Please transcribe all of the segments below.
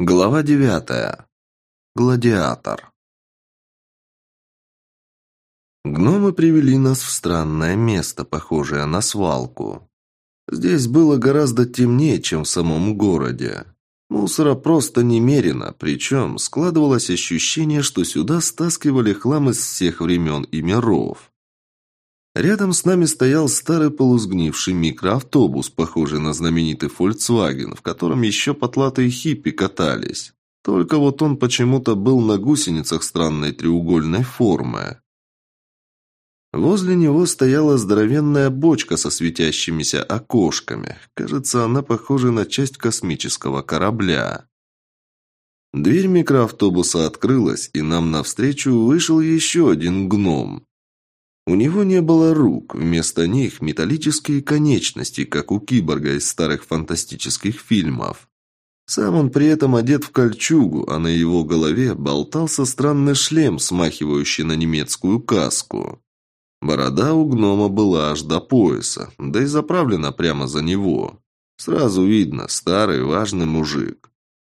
Глава девятая. Гладиатор. Гномы привели нас в странное место, похожее на свалку. Здесь было гораздо темнее, чем в самом городе. Мусора просто немерено, причем складывалось ощущение, что сюда стаскивали хлам из всех времен и миров. Рядом с нами стоял старый полузгнивший микроавтобус, похожий на знаменитый Volkswagen, в котором еще потлатые хиппи катались. Только вот он почему-то был на гусеницах странной треугольной формы. Возле него стояла здоровенная бочка со светящимися окошками. Кажется, она похожа на часть космического корабля. Дверь микроавтобуса открылась, и нам навстречу вышел еще один гном. У него не было рук, вместо них металлические конечности, как у киборга из старых фантастических фильмов. Сам он при этом одет в кольчугу, а на его голове болтался странный шлем, смахивающий на немецкую каску. Борода у гнома была аж до пояса, да и заправлена прямо за него. Сразу видно, старый важный мужик.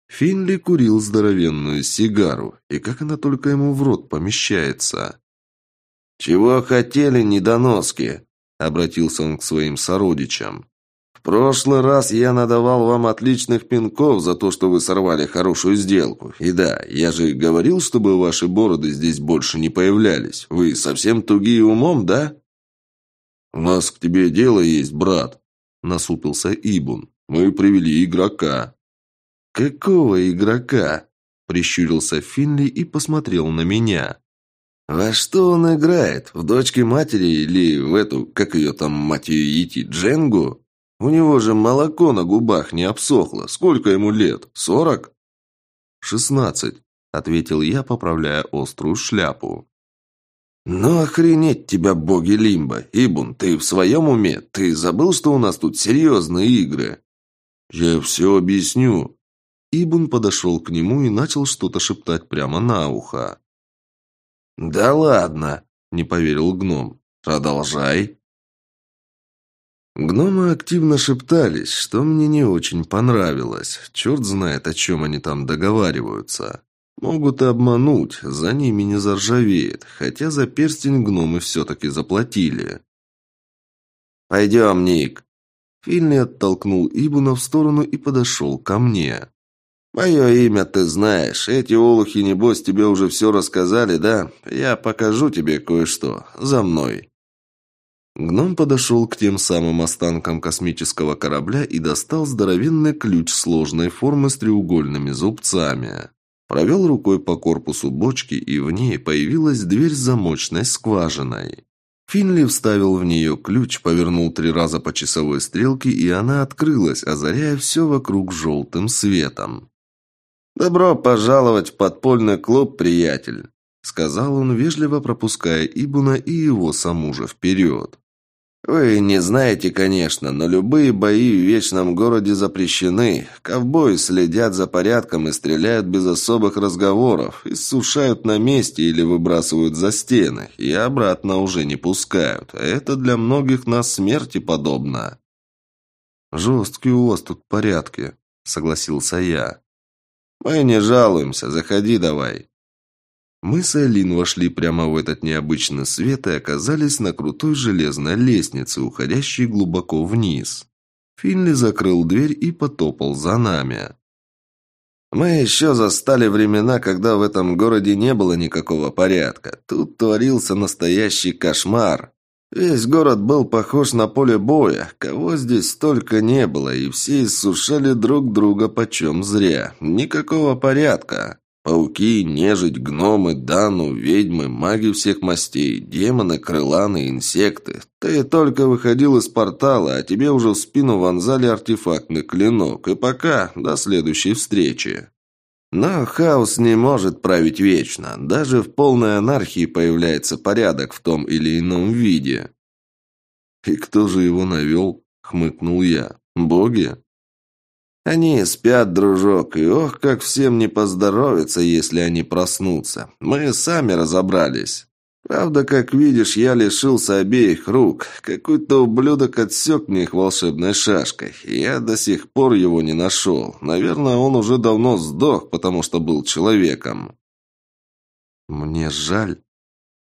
Финли курил здоровенную сигару, и как она только ему в рот помещается. «Чего хотели, недоноски?» – обратился он к своим сородичам. «В прошлый раз я надавал вам отличных пинков за то, что вы сорвали хорошую сделку. И да, я же говорил, чтобы ваши бороды здесь больше не появлялись. Вы совсем тугие умом, да?» «У нас к тебе дело есть, брат», – насупился Ибун. «Мы привели игрока». «Какого игрока?» – прищурился Финли и посмотрел на меня. «Во что он играет? В дочке матери или в эту, как ее там, мать ее, Дженгу? У него же молоко на губах не обсохло. Сколько ему лет? Сорок?» «Шестнадцать», — ответил я, поправляя острую шляпу. «Ну охренеть тебя, боги Лимба! Ибун, ты в своем уме? Ты забыл, что у нас тут серьезные игры?» «Я все объясню». Ибун подошел к нему и начал что-то шептать прямо на ухо. «Да ладно!» – не поверил гном. «Продолжай!» Гномы активно шептались, что мне не очень понравилось. Черт знает, о чем они там договариваются. Могут и обмануть, за ними не заржавеет, хотя за перстень гномы все-таки заплатили. «Пойдем, Ник!» Финли оттолкнул Ибуна в сторону и подошел ко мне. «Мое имя ты знаешь. Эти олухи, небось, тебе уже все рассказали, да? Я покажу тебе кое-что. За мной». Гном подошел к тем самым останкам космического корабля и достал здоровенный ключ сложной формы с треугольными зубцами. Провел рукой по корпусу бочки, и в ней появилась дверь с замочной скважиной. Финли вставил в нее ключ, повернул три раза по часовой стрелке, и она открылась, озаряя все вокруг желтым светом. «Добро пожаловать в подпольный клуб, приятель», — сказал он, вежливо пропуская Ибуна и его саму же вперед. «Вы не знаете, конечно, но любые бои в Вечном Городе запрещены. Ковбои следят за порядком и стреляют без особых разговоров, иссушают на месте или выбрасывают за стены, и обратно уже не пускают. А это для многих нас смерти подобно». «Жесткие у вас тут порядки», — согласился я. «Мы не жалуемся, заходи давай». Мы с Айлин вошли прямо в этот необычный свет и оказались на крутой железной лестнице, уходящей глубоко вниз. Финли закрыл дверь и потопал за нами. Мы еще застали времена, когда в этом городе не было никакого порядка. Тут творился настоящий кошмар. Весь город был похож на поле боя, кого здесь столько не было, и все иссушали друг друга почем зря. Никакого порядка. Пауки, нежить, гномы, дану, ведьмы, маги всех мастей, демоны, крыланы, инсекты. Ты только выходил из портала, а тебе уже в спину вонзали артефактный клинок. И пока, до следующей встречи. Но хаос не может править вечно. Даже в полной анархии появляется порядок в том или ином виде. «И кто же его навел?» — хмыкнул я. «Боги?» «Они спят, дружок, и ох, как всем не поздоровится, если они проснутся. Мы сами разобрались. Правда, как видишь, я лишился обеих рук. Какой-то ублюдок отсек мне их волшебной шашкой. Я до сих пор его не нашел. Наверное, он уже давно сдох, потому что был человеком. Мне жаль.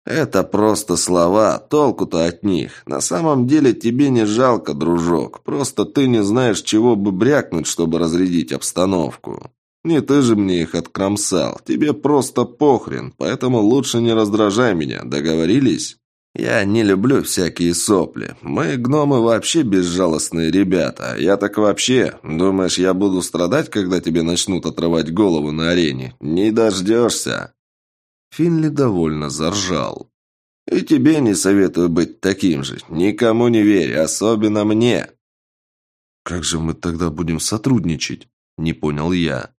Это просто слова, толку-то от них. На самом деле тебе не жалко, дружок. Просто ты не знаешь, чего бы брякнуть, чтобы разрядить обстановку. Не ты же мне их откромсал. Тебе просто похрен, поэтому лучше не раздражай меня. Договорились? Я не люблю всякие сопли. Мы, гномы, вообще безжалостные ребята. Я так вообще. Думаешь, я буду страдать, когда тебе начнут отрывать голову на арене? Не дождешься. Финли довольно заржал. И тебе не советую быть таким же. Никому не верь, особенно мне. Как же мы тогда будем сотрудничать? Не понял я.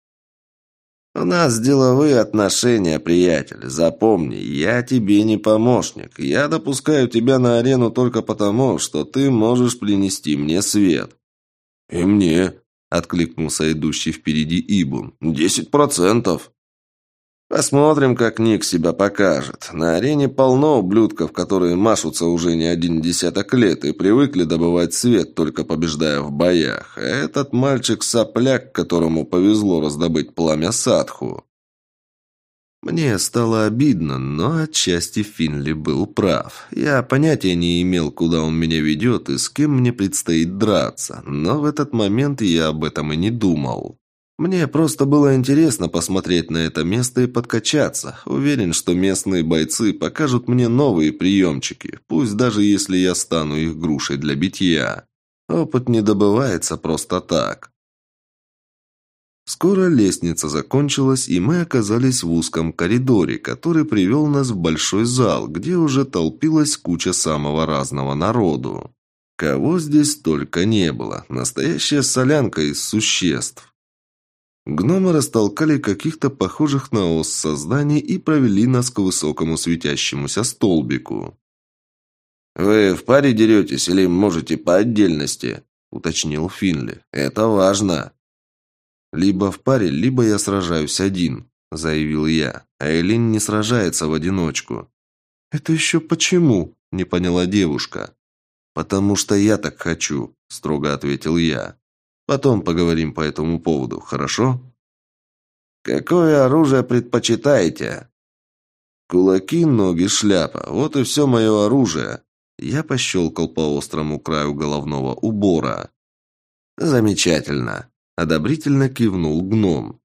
«У нас деловые отношения, приятель. Запомни, я тебе не помощник. Я допускаю тебя на арену только потому, что ты можешь принести мне свет». «И мне», — откликнулся идущий впереди Ибун. «Десять процентов». Посмотрим, как Ник себя покажет. На арене полно ублюдков, которые машутся уже не один десяток лет и привыкли добывать свет, только побеждая в боях. А этот мальчик-сопляк, которому повезло раздобыть пламя садху. Мне стало обидно, но отчасти Финли был прав. Я понятия не имел, куда он меня ведет и с кем мне предстоит драться, но в этот момент я об этом и не думал. Мне просто было интересно посмотреть на это место и подкачаться. Уверен, что местные бойцы покажут мне новые приемчики, пусть даже если я стану их грушей для битья. Опыт не добывается просто так. Скоро лестница закончилась, и мы оказались в узком коридоре, который привел нас в большой зал, где уже толпилась куча самого разного народу. Кого здесь только не было. Настоящая солянка из существ. Гномы растолкали каких-то похожих на ос созданий и провели нас к высокому светящемуся столбику. «Вы в паре деретесь или можете по отдельности?» – уточнил Финли. «Это важно». «Либо в паре, либо я сражаюсь один», – заявил я. А Элин не сражается в одиночку. «Это еще почему?» – не поняла девушка. «Потому что я так хочу», – строго ответил я. Потом поговорим по этому поводу, хорошо? Какое оружие предпочитаете? Кулаки, ноги, шляпа. Вот и все мое оружие. Я пощелкал по острому краю головного убора. Замечательно. Одобрительно кивнул гном.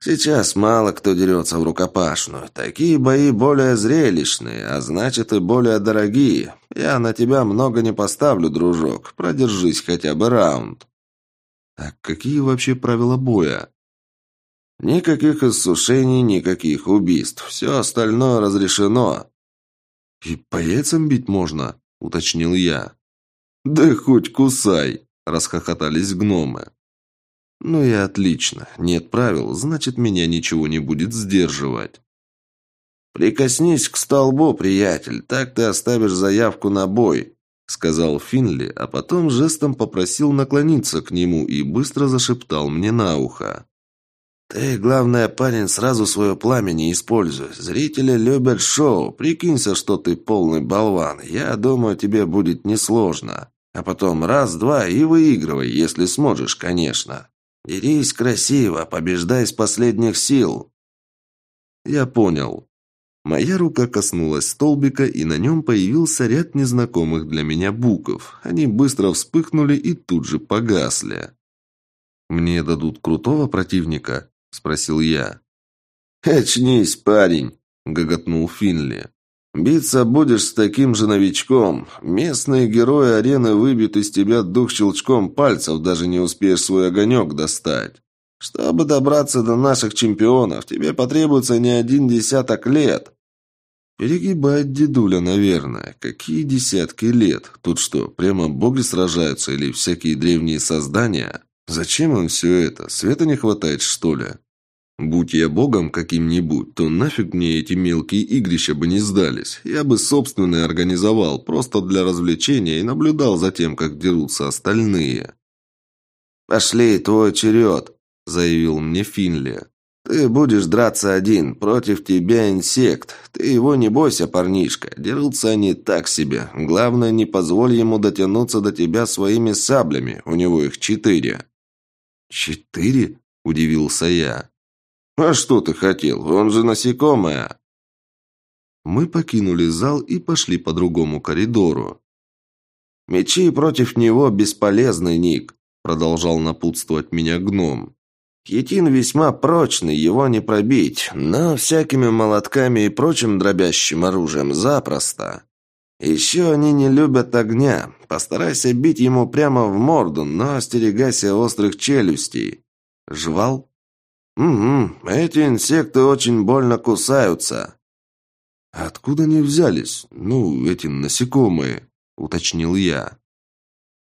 Сейчас мало кто дерется в рукопашную. Такие бои более зрелищные, а значит и более дорогие. Я на тебя много не поставлю, дружок. Продержись хотя бы раунд. А какие вообще правила боя? Никаких иссушений, никаких убийств. Все остальное разрешено. И по яйцам бить можно, уточнил я. Да хоть кусай, расхохотались гномы. Ну и отлично. Нет правил, значит, меня ничего не будет сдерживать. Прикоснись к столбу, приятель, так ты оставишь заявку на бой, — сказал Финли, а потом жестом попросил наклониться к нему и быстро зашептал мне на ухо. «Ты, главное, парень, сразу свое пламя не используй. Зрители любят шоу. Прикинься, что ты полный болван. Я думаю, тебе будет несложно. А потом раз-два и выигрывай, если сможешь, конечно. Дерись красиво, побеждай с последних сил». «Я понял», Моя рука коснулась столбика, и на нем появился ряд незнакомых для меня букв. Они быстро вспыхнули и тут же погасли. «Мне дадут крутого противника?» – спросил я. «Очнись, парень!» – гоготнул Финли. «Биться будешь с таким же новичком. Местные герои арены выбьют из тебя дух щелчком пальцев, даже не успеешь свой огонек достать. Чтобы добраться до наших чемпионов, тебе потребуется не один десяток лет. Перегибает дедуля, наверное. Какие десятки лет? Тут что, прямо боги сражаются или всякие древние создания? Зачем им все это? Света не хватает, что ли? Будь я богом каким-нибудь, то нафиг мне эти мелкие игрища бы не сдались. Я бы собственный организовал, просто для развлечения, и наблюдал за тем, как дерутся остальные. «Пошли, твой черед», — заявил мне Финли. Ты будешь драться один, против тебя инсект. Ты его не бойся, парнишка. Дерутся они так себе. Главное, не позволь ему дотянуться до тебя своими саблями. У него их четыре». «Четыре?» – удивился я. «А что ты хотел? Он же насекомое!» Мы покинули зал и пошли по другому коридору. «Мечи против него бесполезны, Ник», – продолжал напутствовать меня гном. Хитин весьма прочный, его не пробить, но всякими молотками и прочим дробящим оружием запросто. Еще они не любят огня. Постарайся бить ему прямо в морду, но остерегайся острых челюстей. Жвал? Угу, эти инсекты очень больно кусаются. Откуда они взялись? Ну, эти насекомые, уточнил я.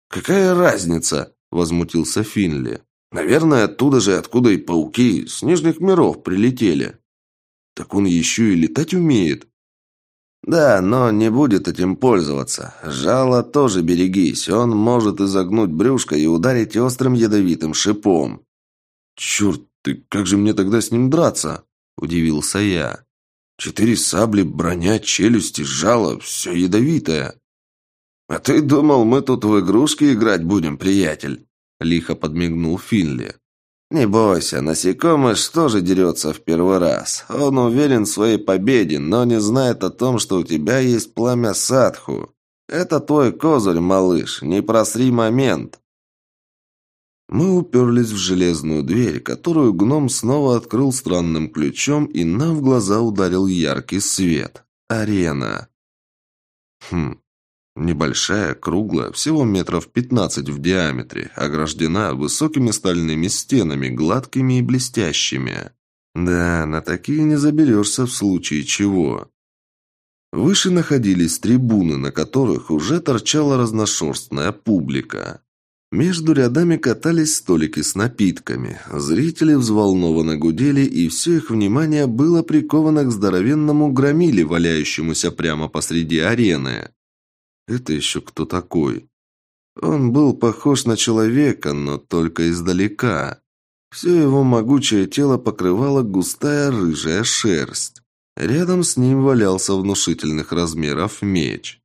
Какая разница? возмутился Финли. Наверное, оттуда же, откуда и пауки с нижних миров прилетели. Так он еще и летать умеет. Да, но не будет этим пользоваться. Жало тоже берегись, он может изогнуть брюшко и ударить острым ядовитым шипом. Черт, ты как же мне тогда с ним драться? Удивился я. Четыре сабли, броня, челюсти, жало, все ядовитое. А ты думал, мы тут в игрушки играть будем, приятель? Лихо подмигнул Финли. «Не бойся, насекомыш тоже дерется в первый раз. Он уверен в своей победе, но не знает о том, что у тебя есть пламя садху. Это твой козырь, малыш, не просри момент». Мы уперлись в железную дверь, которую гном снова открыл странным ключом, и нам в глаза ударил яркий свет. Арена. Хм, Небольшая, круглая, всего метров пятнадцать в диаметре, ограждена высокими стальными стенами, гладкими и блестящими. Да, на такие не заберешься в случае чего. Выше находились трибуны, на которых уже торчала разношерстная публика. Между рядами катались столики с напитками. Зрители взволнованно гудели, и все их внимание было приковано к здоровенному громиле, валяющемуся прямо посреди арены. Это еще кто такой? Он был похож на человека, но только издалека. Все его могучее тело покрывала густая рыжая шерсть. Рядом с ним валялся внушительных размеров меч.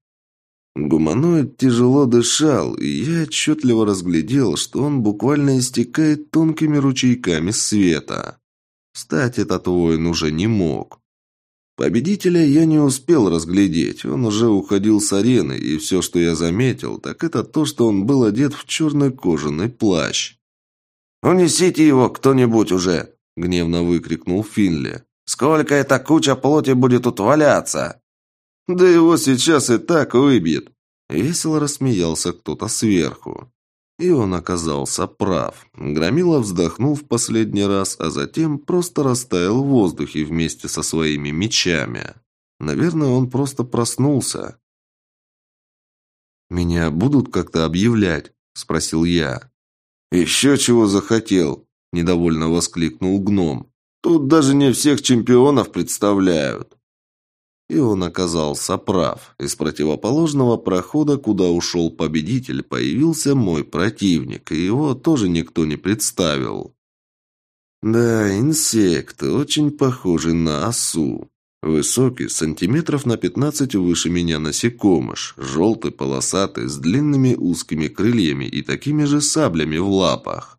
Гуманоид тяжело дышал, и я отчетливо разглядел, что он буквально истекает тонкими ручейками света. Стать этот воин уже не мог. Победителя я не успел разглядеть, он уже уходил с арены, и все, что я заметил, так это то, что он был одет в черный кожаный плащ. «Унесите его кто-нибудь уже!» – гневно выкрикнул Финли. «Сколько эта куча плоти будет тут валяться?» «Да его сейчас и так выбьет!» Весело рассмеялся кто-то сверху. И он оказался прав. Громила вздохнул в последний раз, а затем просто растаял в воздухе вместе со своими мечами. Наверное, он просто проснулся. «Меня будут как-то объявлять?» – спросил я. «Еще чего захотел?» – недовольно воскликнул гном. «Тут даже не всех чемпионов представляют». И он оказался прав. Из противоположного прохода, куда ушел победитель, появился мой противник, и его тоже никто не представил. Да, инсект, очень похожий на осу. Высокий, сантиметров на пятнадцать выше меня насекомыш, желтый, полосатый, с длинными узкими крыльями и такими же саблями в лапах.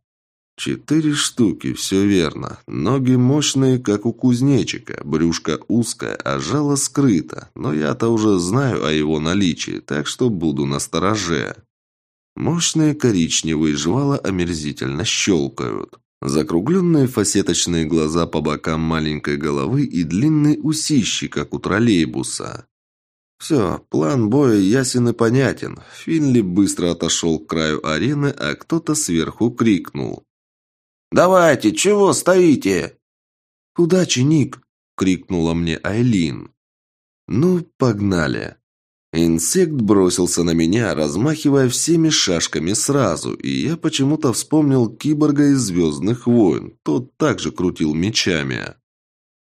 Четыре штуки, все верно. Ноги мощные, как у кузнечика, брюшко узкое, а жало скрыто. Но я-то уже знаю о его наличии, так что буду настороже. Мощные коричневые жвала омерзительно щелкают. Закругленные фасеточные глаза по бокам маленькой головы и длинные усищи, как у троллейбуса. Все, план боя ясен и понятен. Финли быстро отошел к краю арены, а кто-то сверху крикнул. «Давайте, чего стоите?» «Удачи, Ник!» – крикнула мне Айлин. «Ну, погнали!» Инсект бросился на меня, размахивая всеми шашками сразу, и я почему-то вспомнил киборга из «Звездных войн». Тот также крутил мечами.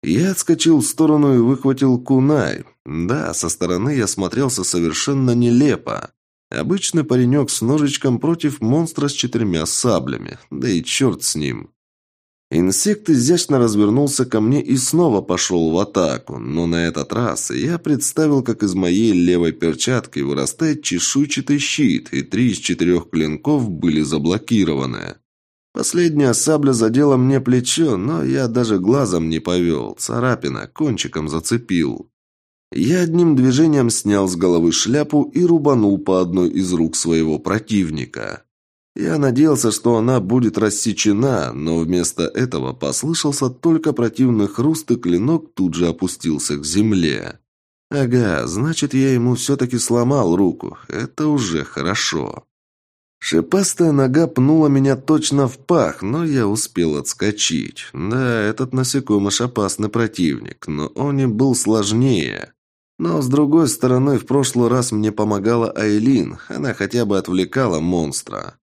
Я отскочил в сторону и выхватил кунай. Да, со стороны я смотрелся совершенно нелепо. Обычный паренек с ножичком против монстра с четырьмя саблями. Да и черт с ним. Инсект изящно развернулся ко мне и снова пошел в атаку, но на этот раз я представил, как из моей левой перчатки вырастает чешуйчатый щит, и три из четырех клинков были заблокированы. Последняя сабля задела мне плечо, но я даже глазом не повел, царапина кончиком зацепил. Я одним движением снял с головы шляпу и рубанул по одной из рук своего противника. Я надеялся, что она будет рассечена, но вместо этого послышался только противный хруст, и клинок тут же опустился к земле. Ага, значит, я ему все-таки сломал руку. Это уже хорошо. Шипастая нога пнула меня точно в пах, но я успел отскочить. Да, этот насекомыш опасный противник, но он и был сложнее. Но, с другой стороны, в прошлый раз мне помогала Айлин, она хотя бы отвлекала монстра.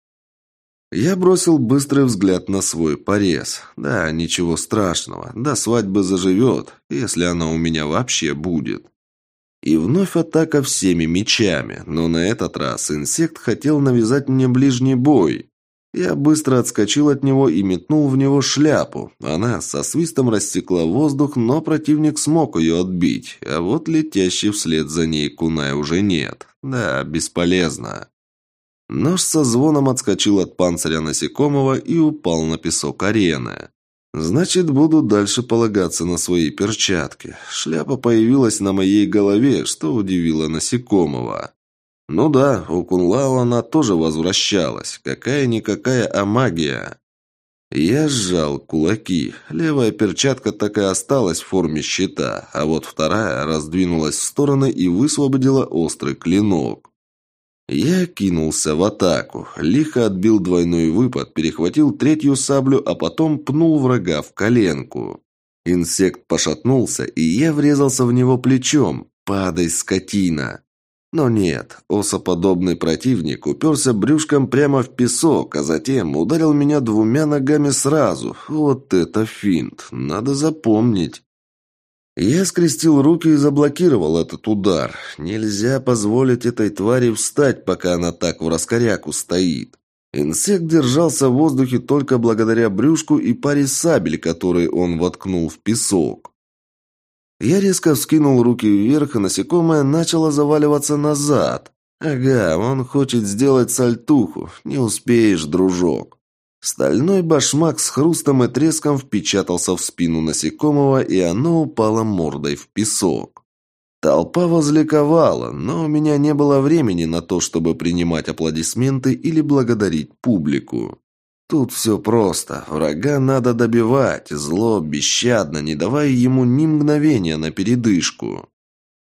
Я бросил быстрый взгляд на свой порез. Да, ничего страшного. До свадьбы заживет, если она у меня вообще будет. И вновь атака всеми мечами, но на этот раз инсект хотел навязать мне ближний бой. Я быстро отскочил от него и метнул в него шляпу. Она со свистом рассекла воздух, но противник смог ее отбить, а вот летящий вслед за ней куная уже нет. Да, бесполезно. Нож со звоном отскочил от панциря насекомого и упал на песок арены. Значит, буду дальше полагаться на свои перчатки. Шляпа появилась на моей голове, что удивило насекомого. Ну да, у Кунлао она тоже возвращалась. Какая-никакая, а магия. Я сжал кулаки. Левая перчатка так и осталась в форме щита, а вот вторая раздвинулась в стороны и высвободила острый клинок. Я кинулся в атаку, лихо отбил двойной выпад, перехватил третью саблю, а потом пнул врага в коленку. Инсект пошатнулся, и я врезался в него плечом. «Падай, скотина!» Но нет, осоподобный противник уперся брюшком прямо в песок, а затем ударил меня двумя ногами сразу. Вот это финт, надо запомнить. Я скрестил руки и заблокировал этот удар. Нельзя позволить этой твари встать, пока она так в раскоряку стоит. Инсект держался в воздухе только благодаря брюшку и паре сабель, которые он воткнул в песок. Я резко вскинул руки вверх, и насекомое начало заваливаться назад. Ага, он хочет сделать сальтуху. Не успеешь, дружок. Стальной башмак с хрустом и треском впечатался в спину насекомого, и оно упало мордой в песок. Толпа возликовала, но у меня не было времени на то, чтобы принимать аплодисменты или благодарить публику. Тут все просто. Врага надо добивать, зло, бесщадно, не давая ему ни мгновения на передышку.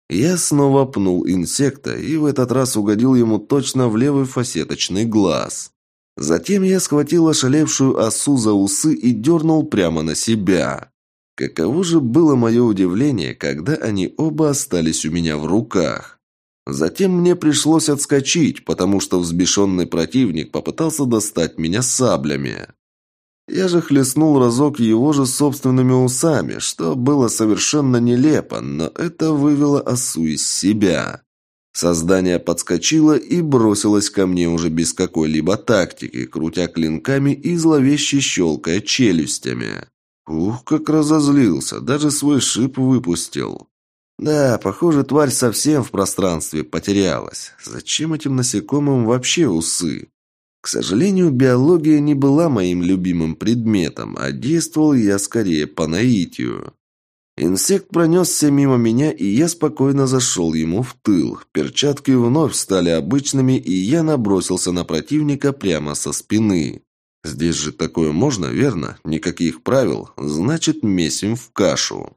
Я снова пнул инсекта и в этот раз угодил ему точно в левый фасеточный глаз. Затем я схватил ошалевшую осу за усы и дернул прямо на себя. Каково же было мое удивление, когда они оба остались у меня в руках. Затем мне пришлось отскочить, потому что взбешенный противник попытался достать меня саблями. Я же хлестнул разок его же собственными усами, что было совершенно нелепо, но это вывело осу из себя. Создание подскочило и бросилось ко мне уже без какой-либо тактики, крутя клинками и зловеще щелкая челюстями. Ух, как разозлился, даже свой шип выпустил. Да, похоже, тварь совсем в пространстве потерялась. Зачем этим насекомым вообще усы? К сожалению, биология не была моим любимым предметом, а действовал я скорее по наитию. Инсект пронесся мимо меня, и я спокойно зашел ему в тыл. Перчатки вновь стали обычными, и я набросился на противника прямо со спины. Здесь же такое можно, верно? Никаких правил. Значит, месим в кашу.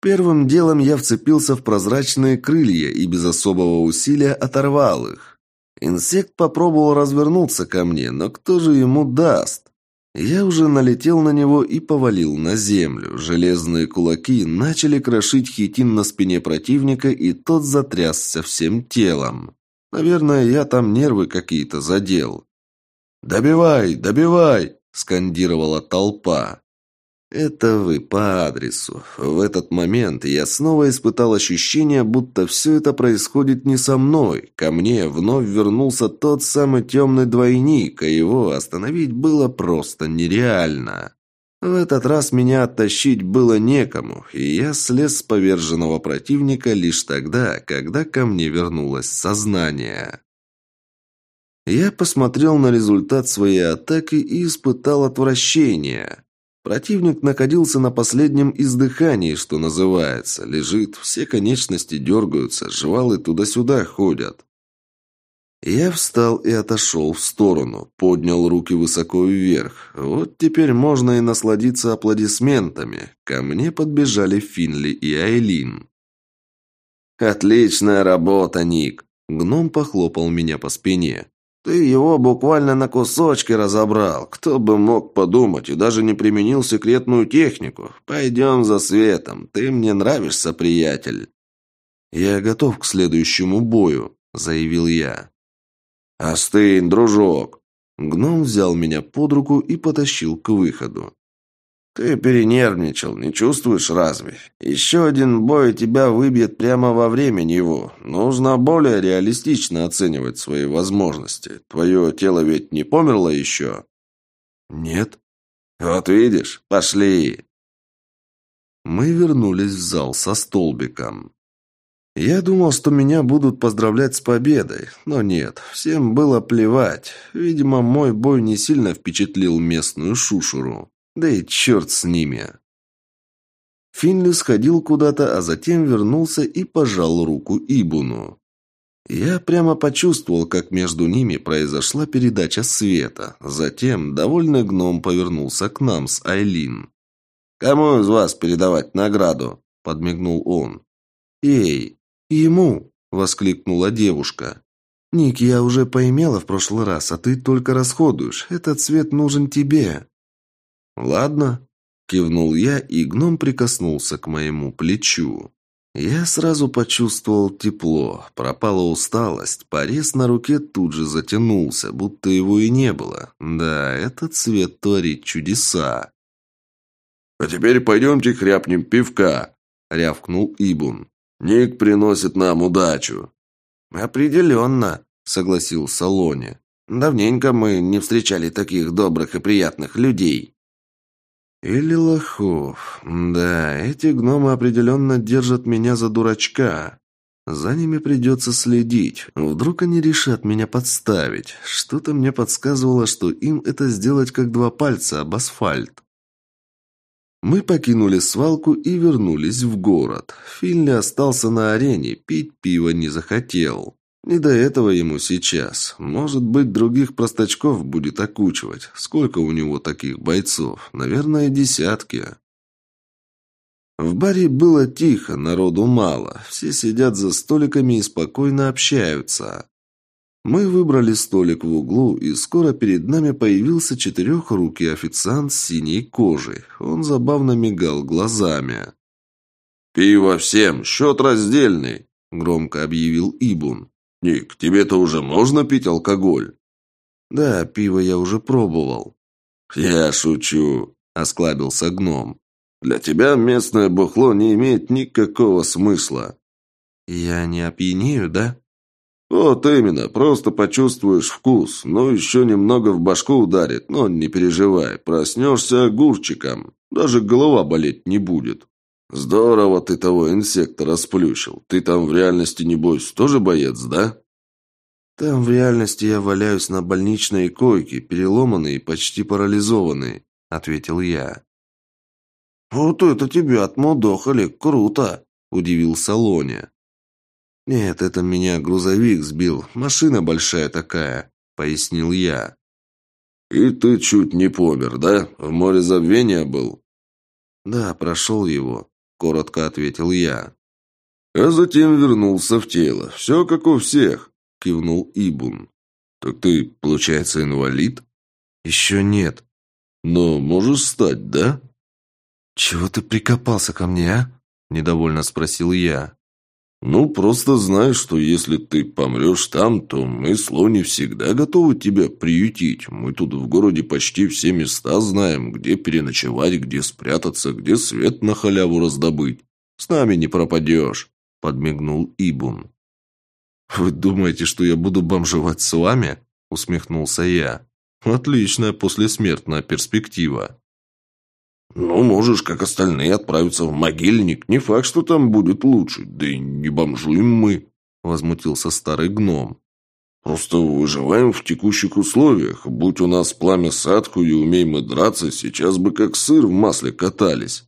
Первым делом я вцепился в прозрачные крылья и без особого усилия оторвал их. Инсект попробовал развернуться ко мне, но кто же ему даст? Я уже налетел на него и повалил на землю. Железные кулаки начали крошить хитин на спине противника, и тот затрясся всем телом. Наверное, я там нервы какие-то задел. «Добивай, добивай!» – скандировала толпа. «Это вы по адресу. В этот момент я снова испытал ощущение, будто все это происходит не со мной. Ко мне вновь вернулся тот самый темный двойник, а его остановить было просто нереально». В этот раз меня оттащить было некому, и я слез с поверженного противника лишь тогда, когда ко мне вернулось сознание. Я посмотрел на результат своей атаки и испытал отвращение. Противник находился на последнем издыхании, что называется. Лежит, все конечности дергаются, жвалы туда-сюда ходят. Я встал и отошел в сторону, поднял руки высоко вверх. Вот теперь можно и насладиться аплодисментами. Ко мне подбежали Финли и Айлин. «Отличная работа, Ник!» Гном похлопал меня по спине. «Ты его буквально на кусочки разобрал. Кто бы мог подумать и даже не применил секретную технику. Пойдем за светом. Ты мне нравишься, приятель». «Я готов к следующему бою», — заявил я. «Остынь, дружок!» Гном взял меня под руку и потащил к выходу. «Ты перенервничал, не чувствуешь разве? Еще один бой тебя выбьет прямо во время него. Нужно более реалистично оценивать свои возможности. Твое тело ведь не померло еще?» «Нет». «Вот видишь, пошли!» Мы вернулись в зал со столбиком. Я думал, что меня будут поздравлять с победой, но нет, всем было плевать. Видимо, мой бой не сильно впечатлил местную шушуру. Да и черт с ними. Финли сходил куда-то, а затем вернулся и пожал руку Ибуну. Я прямо почувствовал, как между ними произошла передача света. Затем довольный гном повернулся к нам с Айлин. «Кому из вас передавать награду?» – подмигнул он. «Эй, «Ему!» – воскликнула девушка. «Ник, я уже поимела в прошлый раз, а ты только расходуешь. Этот цвет нужен тебе». «Ладно», – кивнул я, и гном прикоснулся к моему плечу. Я сразу почувствовал тепло, пропала усталость, порез на руке тут же затянулся, будто его и не было. Да, этот цвет творит чудеса. «А теперь пойдемте хряпнем пивка», — рявкнул Ибун. Ник приносит нам удачу». «Определенно», — согласился Лони. «Давненько мы не встречали таких добрых и приятных людей». «Или лохов. Да, эти гномы определенно держат меня за дурачка. За ними придется следить. Вдруг они решат меня подставить. Что-то мне подсказывало, что им это сделать как два пальца об асфальт». Мы покинули свалку и вернулись в город. Финли остался на арене, пить пиво не захотел. Не до этого ему сейчас. Может быть, других простачков будет окучивать. Сколько у него таких бойцов? Наверное, десятки. В баре было тихо, народу мало. Все сидят за столиками и спокойно общаются. Мы выбрали столик в углу, и скоро перед нами появился четырехрукий официант с синей кожей. Он забавно мигал глазами. «Пиво всем, счет раздельный», — громко объявил Ибун. «Ник, тебе-то уже можно пить алкоголь?» «Да, пиво я уже пробовал». «Я шучу», — осклабился гном. «Для тебя местное бухло не имеет никакого смысла». «Я не опьянею, да?» «Вот именно, просто почувствуешь вкус, но еще немного в башку ударит, но не переживай, проснешься огурчиком, даже голова болеть не будет. Здорово ты того инсекта расплющил, ты там в реальности, небось, тоже боец, да?» «Там в реальности я валяюсь на больничной койке, переломанный и почти парализованный», — ответил я. «Вот это тебя отмудохали, круто!» — удивился Лоня. «Нет, это меня грузовик сбил. Машина большая такая», — пояснил я. «И ты чуть не помер, да? В море забвения был?» «Да, прошел его», — коротко ответил я. «А затем вернулся в тело. Все как у всех», — кивнул Ибун. «Так ты, получается, инвалид?» «Еще нет». «Но можешь стать, да?» «Чего ты прикопался ко мне, а?» – недовольно спросил я. «Ну, просто знай, что если ты помрешь там, то мы, слони, всегда готовы тебя приютить. Мы тут в городе почти все места знаем, где переночевать, где спрятаться, где свет на халяву раздобыть. С нами не пропадешь», — подмигнул Ибун. «Вы думаете, что я буду бомжевать с вами?» — усмехнулся я. «Отличная послесмертная перспектива». «Ну, можешь, как остальные, отправиться в могильник. Не факт, что там будет лучше. Да и не бомжуем мы», — возмутился старый гном. «Просто выживаем в текущих условиях. Будь у нас пламя садху и умеем мы драться, сейчас бы как сыр в масле катались».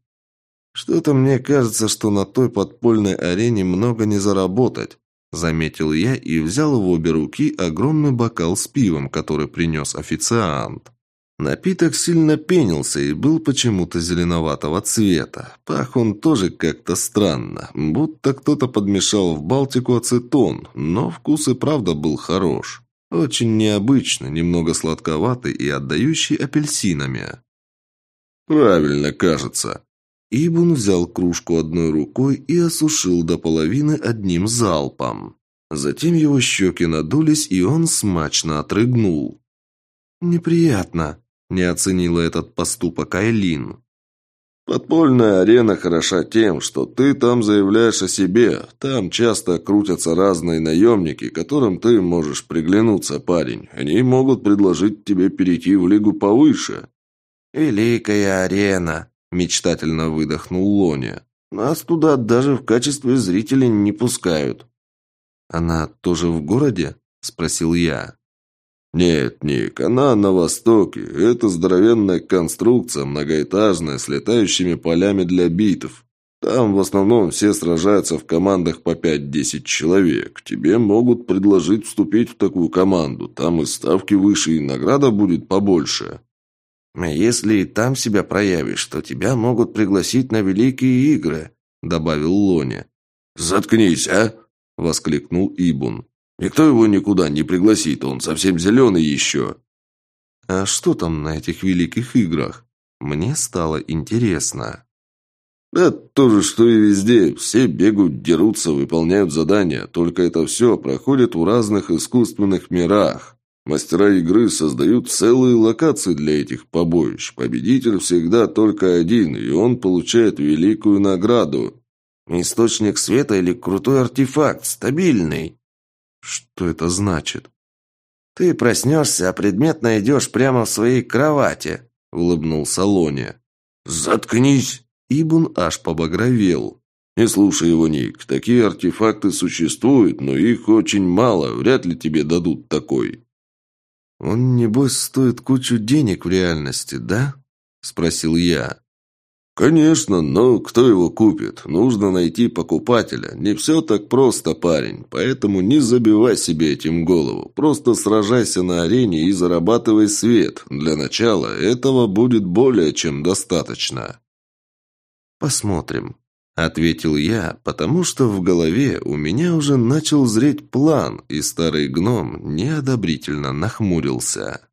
«Что-то мне кажется, что на той подпольной арене много не заработать», заметил я и взял в обе руки огромный бокал с пивом, который принес официант. Напиток сильно пенился и был почему-то зеленоватого цвета. Пах он тоже как-то странно, будто кто-то подмешал в Балтику ацетон, но вкус и правда был хорош. Очень необычно, немного сладковатый и отдающий апельсинами. «Правильно, кажется». Ибун взял кружку одной рукой и осушил до половины одним залпом. Затем его щеки надулись, и он смачно отрыгнул. «Неприятно», не оценила этот поступок Айлин. Подпольная арена хороша тем, что ты там заявляешь о себе. Там часто крутятся разные наемники, которым ты можешь приглянуться, парень. Они могут предложить тебе перейти в лигу повыше. Великая арена, мечтательно выдохнул Лоня. Нас туда даже в качестве зрителей не пускают. Она тоже в городе? спросил я. «Нет, Ник, она на востоке. Это здоровенная конструкция, многоэтажная, с летающими полями для битв. Там в основном все сражаются в командах по 5-10 человек. Тебе могут предложить вступить в такую команду. Там и ставки выше, и награда будет побольше». «Если и там себя проявишь, то тебя могут пригласить на великие игры», — добавил Лоня. «Заткнись, а!» — воскликнул Ибун. Никто его никуда не пригласит, он совсем зеленый еще». «А что там на этих великих играх?» Мне стало интересно. «Да то же, что и везде. Все бегают, дерутся, выполняют задания. Только это все проходит в разных искусственных мирах. Мастера игры создают целые локации для этих побоищ. Победитель всегда только один, и он получает великую награду. Источник света или крутой артефакт, стабильный. Что это значит? Ты проснешься, а предмет найдешь прямо в своей кровати, улыбнулся Лоня. Заткнись! Ибун аж побагровел. Не слушай его, Ник. Такие артефакты существуют, но их очень мало. Вряд ли тебе дадут такой. Он, небось, стоит кучу денег в реальности, да? Спросил я. «Конечно, но кто его купит? Нужно найти покупателя. Не все так просто, парень, поэтому не забивай себе этим голову. Просто сражайся на арене и зарабатывай свет. Для начала этого будет более чем достаточно». «Посмотрим», — ответил я, потому что в голове у меня уже начал зреть план, и старый гном неодобрительно нахмурился.